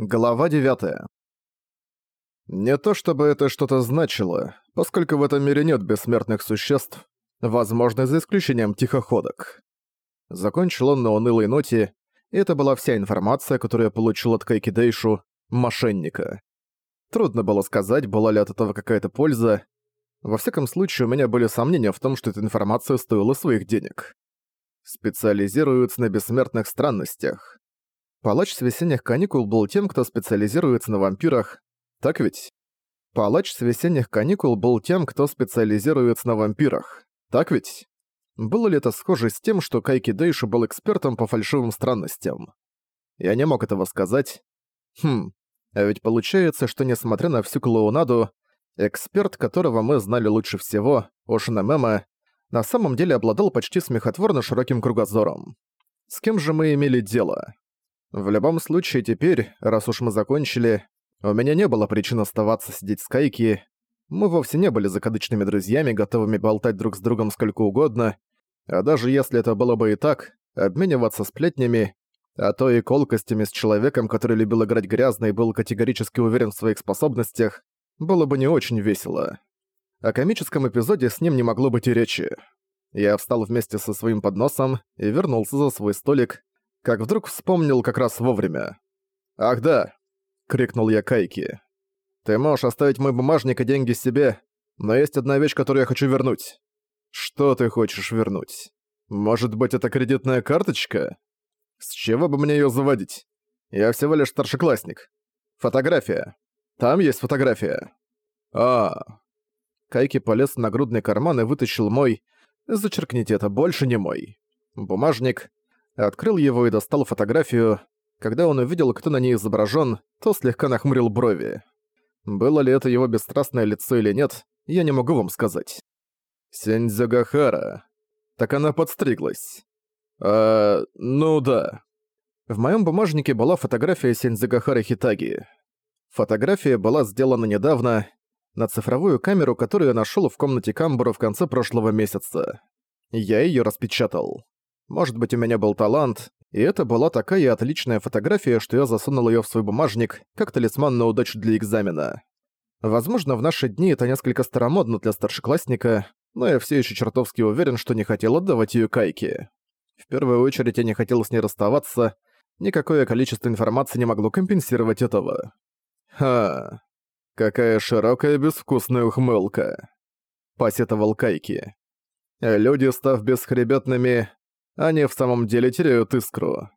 Глава 9. Не то чтобы это что-то значило, поскольку в этом мире нет бессмертных существ, возможно, за исключением тихоходок. Закончил он на унылой ноте, и это была вся информация, которую я получил от Кайки Дейшу, мошенника. Трудно было сказать, была ли от этого какая-то польза. Во всяком случае, у меня были сомнения в том, что эта информация стоила своих денег. Специализируются на бессмертных странностях. Палач с весенних каникул был тем, кто специализируется на вампирах. Так ведь? Палач с весенних каникул был тем, кто специализируется на вампирах. Так ведь? Было ли это схоже с тем, что Кайки Дейши был экспертом по фальшивым странностям? Я не мог этого сказать. Хм, а ведь получается, что несмотря на всю клоунаду, эксперт, которого мы знали лучше всего, Ошина Мема, на самом деле обладал почти смехотворно широким кругозором. С кем же мы имели дело? В любом случае теперь, раз уж мы закончили, у меня не было причин оставаться сидеть с Кайки. Мы вовсе не были закадычными друзьями, готовыми болтать друг с другом сколько угодно, а даже если это было бы и так, обмениваться сплетнями, а то и колкостями с человеком, который любил играть грязно и был категорически уверен в своих способностях, было бы не очень весело. О комическом эпизоде с ним не могло быть и речи. Я встал вместе со своим подносом и вернулся за свой столик, как вдруг вспомнил как раз вовремя. «Ах да!» — крикнул я Кайки. «Ты можешь оставить мой бумажник и деньги себе, но есть одна вещь, которую я хочу вернуть». «Что ты хочешь вернуть? Может быть, это кредитная карточка? С чего бы мне её заводить? Я всего лишь старшеклассник. Фотография. Там есть фотография». «А...» Кайки полез в нагрудный карман и вытащил мой... Зачеркните это, больше не мой. Бумажник, Открыл его и достал фотографию. Когда он увидел, кто на ней изображен, то слегка нахмурил брови. Было ли это его бесстрастное лицо или нет, я не могу вам сказать. Сензюгахара. Так она подстриглась. А, ну да. В моем бумажнике была фотография Сензюгахары Хитаги. Фотография была сделана недавно на цифровую камеру, которую я нашел в комнате Камбура в конце прошлого месяца. Я ее распечатал. Может быть, у меня был талант, и это была такая отличная фотография, что я засунул её в свой бумажник, как талисман на удачу для экзамена. Возможно, в наши дни это несколько старомодно для старшеклассника, но я все еще чертовски уверен, что не хотел отдавать её Кайке. В первую очередь я не хотел с ней расставаться, никакое количество информации не могло компенсировать этого. Ха, какая широкая безвкусная ухмылка. Посетовал Кайки. Люди, став бесхребетными, они в самом деле теряют искру.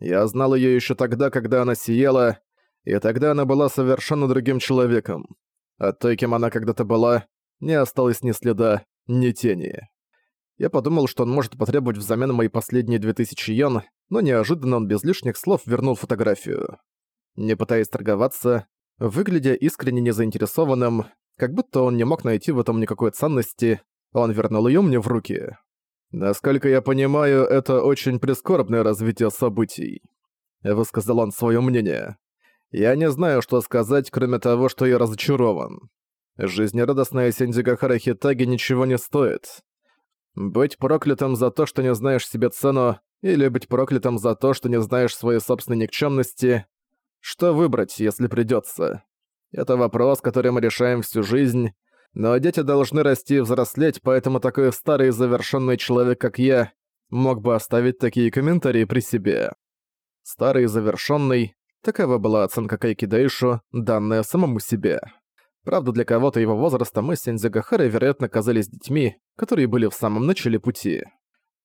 Я знал её ещё тогда, когда она сияла, и тогда она была совершенно другим человеком. От той, кем она когда-то была, не осталось ни следа, ни тени. Я подумал, что он может потребовать взамен мои последние 2000 йен, но неожиданно он без лишних слов вернул фотографию. Не пытаясь торговаться, выглядя искренне незаинтересованным, как будто он не мог найти в этом никакой ценности, он вернул её мне в руки. Насколько я понимаю, это очень прискорбное развитие событий. Высказал он свое мнение. Я не знаю, что сказать, кроме того, что я разочарован. Жизнерадостная Синдзигахара Хитаги ничего не стоит. Быть проклятым за то, что не знаешь себе цену, или быть проклятым за то, что не знаешь своей собственной никчемности. Что выбрать, если придется? Это вопрос, который мы решаем всю жизнь, но дети должны расти и взрослеть, поэтому такой старый завершенный человек, как я, мог бы оставить такие комментарии при себе. Старый завершенный, такова была оценка Кайки Дэйшу, данная самому себе. Правда, для кого-то его возраста мы с Сензигахарой, вероятно, казались детьми, которые были в самом начале пути.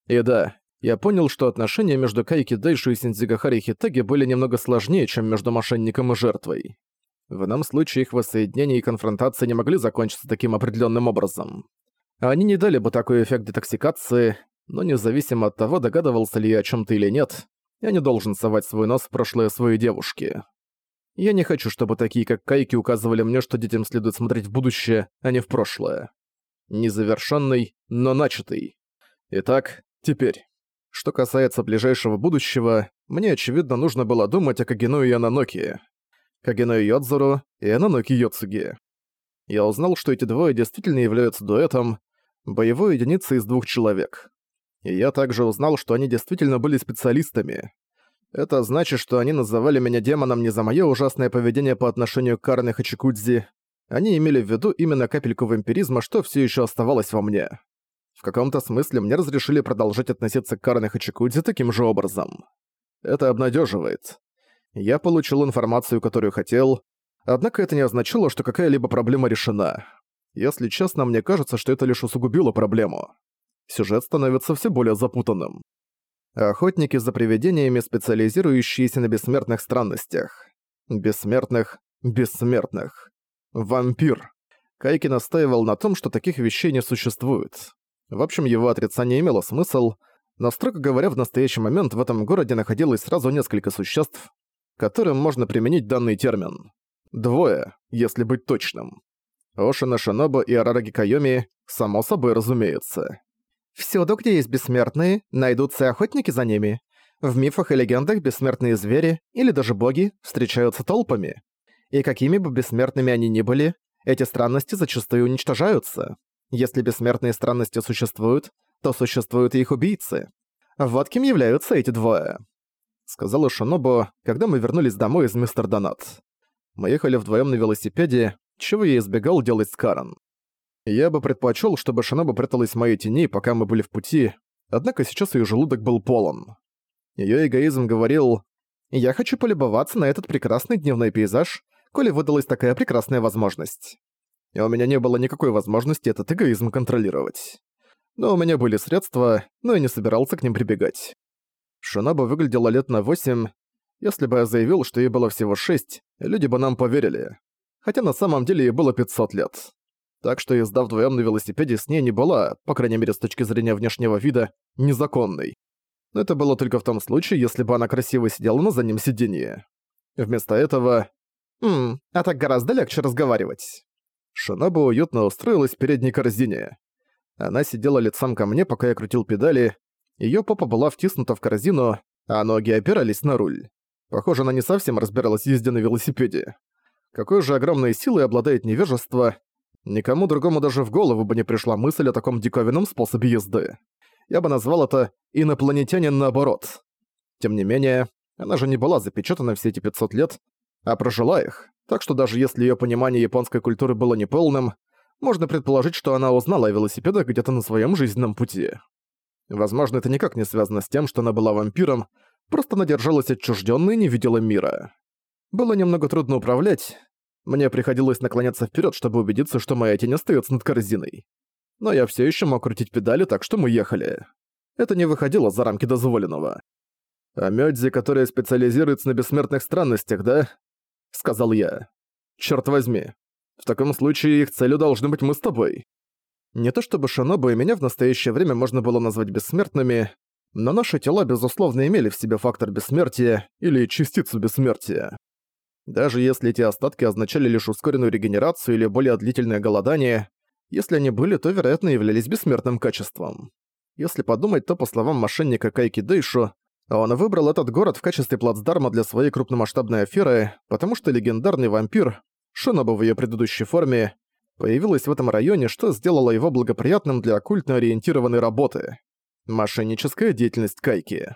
И да, я понял, что отношения между Кайки Дэйшу и Сензигахарой Хитаги были немного сложнее, чем между мошенником и жертвой. В ином случае их воссоединение и конфронтация не могли закончиться таким определенным образом. Они не дали бы такой эффект детоксикации, но независимо от того, догадывался ли я о чем то или нет, я не должен совать свой нос в прошлое своей девушки. Я не хочу, чтобы такие, как Кайки, указывали мне, что детям следует смотреть в будущее, а не в прошлое. Незавершенный, но начатый. Итак, теперь. Что касается ближайшего будущего, мне, очевидно, нужно было думать о Кагену и Ананоки. Кагено Йодзуру и Ананоки Йоцуги. Я узнал, что эти двое действительно являются дуэтом, боевой единицей из двух человек. И я также узнал, что они действительно были специалистами. Это значит, что они называли меня демоном не за моё ужасное поведение по отношению к Карне Хачикудзи. Они имели в виду именно капельку вампиризма, что всё ещё оставалось во мне. В каком-то смысле мне разрешили продолжать относиться к Карне Хачикудзи таким же образом. Это обнадеживает. Я получил информацию, которую хотел, однако это не означало, что какая-либо проблема решена. Если честно, мне кажется, что это лишь усугубило проблему. Сюжет становится все более запутанным. Охотники за привидениями, специализирующиеся на бессмертных странностях. Бессмертных, бессмертных. Вампир. Кайки настаивал на том, что таких вещей не существует. В общем, его отрицание имело смысл, но, строго говоря, в настоящий момент в этом городе находилось сразу несколько существ, которым можно применить данный термин. Двое, если быть точным. Ошина Шиноба и Арараги Кайоми, само собой разумеется. Всюду, где есть бессмертные, найдутся охотники за ними. В мифах и легендах бессмертные звери, или даже боги, встречаются толпами. И какими бы бессмертными они ни были, эти странности зачастую уничтожаются. Если бессмертные странности существуют, то существуют и их убийцы. Вот кем являются эти двое. Сказала Шинобу, когда мы вернулись домой из Мистер Донат. Мы ехали вдвоем на велосипеде, чего я избегал делать с Карен. Я бы предпочел, чтобы Шиноба пряталась в моей тени, пока мы были в пути, однако сейчас ее желудок был полон. Ее эгоизм говорил «Я хочу полюбоваться на этот прекрасный дневной пейзаж, коли выдалась такая прекрасная возможность». И у меня не было никакой возможности этот эгоизм контролировать. Но у меня были средства, но я не собирался к ним прибегать. Шиноба выглядела лет на восемь. Если бы я заявил, что ей было всего шесть, люди бы нам поверили. Хотя на самом деле ей было 500 лет так что езда вдвоем на велосипеде с ней не была, по крайней мере с точки зрения внешнего вида, незаконной. Но это было только в том случае, если бы она красиво сидела на заднем сиденье. Вместо этого... «Ммм, а так гораздо легче разговаривать». Шиноба уютно устроилась в передней корзине. Она сидела лицом ко мне, пока я крутил педали. Её попа была втиснута в корзину, а ноги опирались на руль. Похоже, она не совсем разбиралась в езде на велосипеде. Какой же огромной силой обладает невежество, Никому другому даже в голову бы не пришла мысль о таком диковинном способе езды. Я бы назвал это «инопланетянин наоборот». Тем не менее, она же не была запечатана все эти 500 лет, а прожила их, так что даже если её понимание японской культуры было неполным, можно предположить, что она узнала о велосипедах где-то на своём жизненном пути. Возможно, это никак не связано с тем, что она была вампиром, просто она держалась отчуждённо и не видела мира. Было немного трудно управлять, мне приходилось наклоняться вперед, чтобы убедиться, что моя тень остается над корзиной. Но я все еще мог крутить педали, так что мы ехали. Это не выходило за рамки дозволенного. «А Мёдзи, которая специализируется на бессмертных странностях, да?» — сказал я. «Чёрт возьми. В таком случае их целью должны быть мы с тобой». Не то чтобы Шинобу и меня в настоящее время можно было назвать бессмертными, но наши тела, безусловно, имели в себе фактор бессмертия или частицу бессмертия. Даже если эти остатки означали лишь ускоренную регенерацию или более длительное голодание, если они были, то, вероятно, являлись бессмертным качеством. Если подумать, то, по словам мошенника Кайки Дэйшу, он выбрал этот город в качестве плацдарма для своей крупномасштабной аферы, потому что легендарный вампир, Шиноба в её предыдущей форме, появилась в этом районе, что сделало его благоприятным для оккультно ориентированной работы. Мошенническая деятельность Кайки.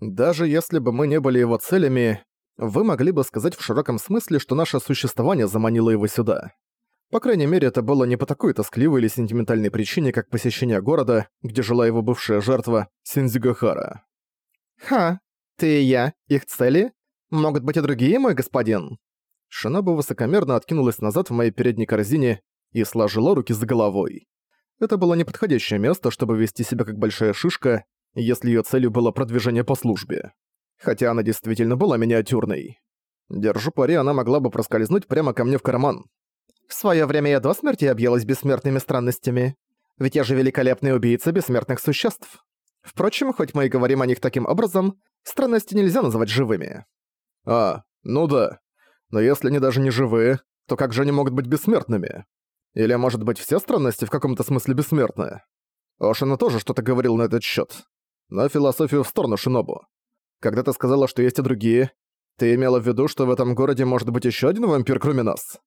Даже если бы мы не были его целями, вы могли бы сказать в широком смысле, что наше существование заманило его сюда. По крайней мере, это было не по такой тоскливой или сентиментальной причине, как посещение города, где жила его бывшая жертва Синдзюгахара. «Ха, ты и я, их цели? Могут быть и другие, мой господин?» Шиноба высокомерно откинулась назад в моей передней корзине и сложила руки за головой. Это было неподходящее место, чтобы вести себя как большая шишка, если ее целью было продвижение по службе хотя она действительно была миниатюрной. Держу пари, она могла бы проскользнуть прямо ко мне в карман. В своё время я до смерти объелась бессмертными странностями. Ведь я же великолепный убийца бессмертных существ. Впрочем, хоть мы и говорим о них таким образом, странности нельзя называть живыми. А, ну да. Но если они даже не живые, то как же они могут быть бессмертными? Или, может быть, все странности в каком-то смысле бессмертны? Ошина тоже что-то говорил на этот счёт. Но философию в сторону Шинобу. Когда ты сказала, что есть и другие, ты имела в виду, что в этом городе может быть еще один вампир, кроме нас?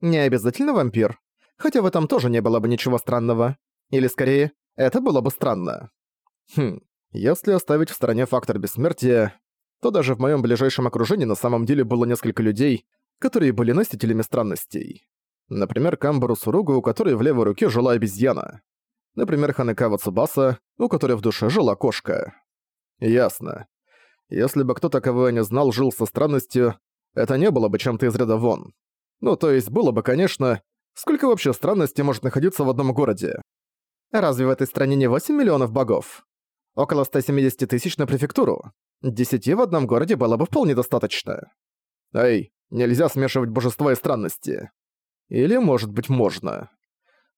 Не обязательно вампир. Хотя в этом тоже не было бы ничего странного. Или скорее, это было бы странно. Хм, если оставить в стороне фактор бессмертия, то даже в моем ближайшем окружении на самом деле было несколько людей, которые были носителями странностей. Например, Камбару Суругу, у которой в левой руке жила обезьяна. Например, Ханекава Цубаса, у которой в душе жила кошка. Ясно. Если бы кто-то, кого я не знал, жил со странностью, это не было бы чем-то из ряда вон. Ну, то есть было бы, конечно, сколько вообще странностей может находиться в одном городе? Разве в этой стране не 8 миллионов богов? Около 170 тысяч на префектуру. Десяти в одном городе было бы вполне достаточно. Эй, нельзя смешивать божества и странности. Или, может быть, можно.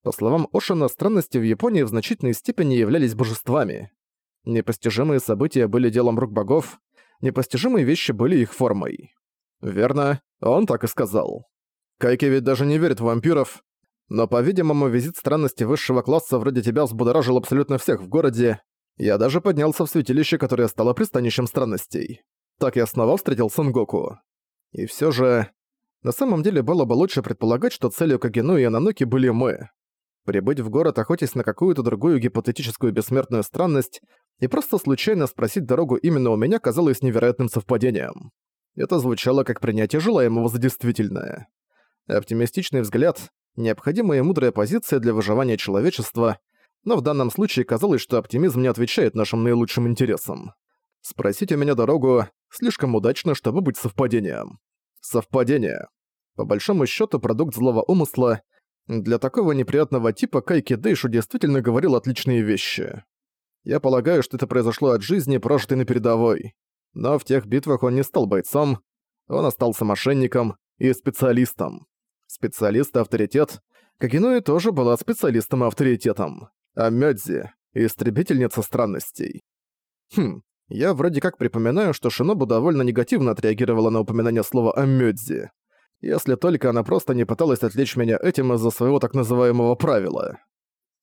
По словам Ошина, странности в Японии в значительной степени являлись божествами. Непостижимые события были делом рук богов, непостижимые вещи были их формой. Верно, он так и сказал. Кайки ведь даже не верит в вампиров, но, по-видимому, визит странности высшего класса вроде тебя взбудоражил абсолютно всех в городе. Я даже поднялся в святилище, которое стало пристанищем странностей. Так я снова встретил Сангоку. И все же... На самом деле было бы лучше предполагать, что целью Кагену и Ананоки были мы. Прибыть в город, охотясь на какую-то другую гипотетическую бессмертную странность, и просто случайно спросить дорогу именно у меня казалось невероятным совпадением. Это звучало как принятие желаемого за действительное. Оптимистичный взгляд – необходимая мудрая позиция для выживания человечества, но в данном случае казалось, что оптимизм не отвечает нашим наилучшим интересам. Спросить у меня дорогу слишком удачно, чтобы быть совпадением. Совпадение. По большому счету продукт злого умысла. Для такого неприятного типа Кайки Дэйшу действительно говорил отличные вещи. Я полагаю, что это произошло от жизни, прожитой на передовой. Но в тех битвах он не стал бойцом, он остался мошенником и специалистом. Специалист и авторитет. Кагинуи тоже была специалистом А Мёдзи — истребительница странностей. Хм, я вроде как припоминаю, что Шинобу довольно негативно отреагировала на упоминание слова о Мёдзи. Если только она просто не пыталась отвлечь меня этим из-за своего так называемого правила.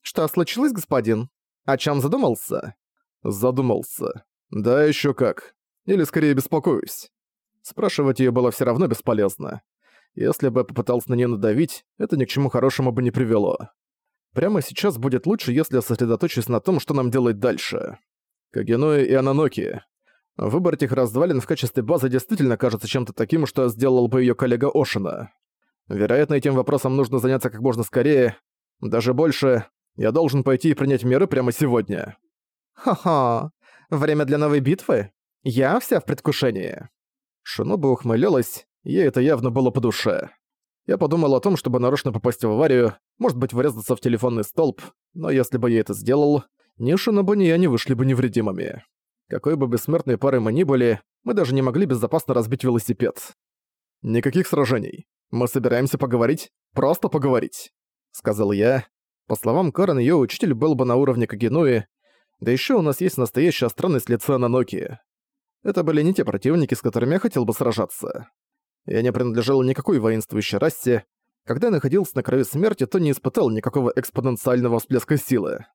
«Что случилось, господин?» О чем задумался? Задумался. Да еще как. Или скорее беспокоюсь. Спрашивать ее было все равно бесполезно. Если бы попытался на нее надавить, это ни к чему хорошему бы не привело. Прямо сейчас будет лучше, если сосредоточусь на том, что нам делать дальше. Кагенуи и Ананоки. Выбор этих развалин в качестве базы действительно кажется чем-то таким, что сделал бы ее коллега Ошина. Вероятно, этим вопросом нужно заняться как можно скорее. Даже больше, я должен пойти и принять меры прямо сегодня. Ха-ха. Время для новой битвы? Я вся в предвкушении. Шиноба ухмылялась, ей это явно было по душе. Я подумал о том, чтобы нарочно попасть в аварию, может быть, врезаться в телефонный столб, но если бы я это сделал, ни Шиноба, ни я не вышли бы невредимыми. Какой бы бессмертной парой мы ни были, мы даже не могли безопасно разбить велосипед. Никаких сражений. Мы собираемся поговорить, просто поговорить, сказал я, по словам Карен, её учитель был бы на уровне Кагенуи, да ещё у нас есть настоящая странность лица на Ноки. Это были не те противники, с которыми я хотел бы сражаться. Я не принадлежал никакой воинствующей расе. Когда я находился на краю смерти, то не испытал никакого экспоненциального всплеска силы.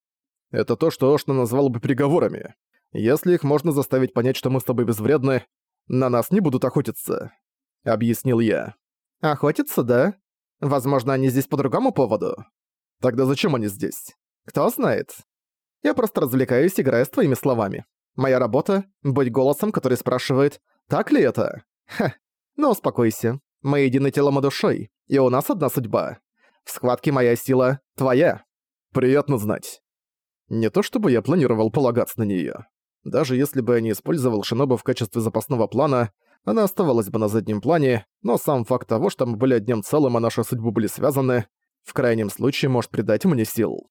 Это то, что Ошна назвал бы переговорами. Если их можно заставить понять, что мы с тобой безвредны, на нас не будут охотиться», — объяснил я. «Охотиться, да? Возможно, они здесь по другому поводу?» Тогда зачем они здесь? Кто знает. Я просто развлекаюсь, играя с твоими словами. Моя работа — быть голосом, который спрашивает, так ли это? Ха, ну успокойся. Мы едины телом и душой, и у нас одна судьба. В схватке моя сила — твоя. Приятно знать. Не то чтобы я планировал полагаться на неё. Даже если бы я не использовал Шинобу в качестве запасного плана, она оставалась бы на заднем плане, но сам факт того, что мы были одним целым, а наши судьбы были связаны, в крайнем случае может придать мне сил.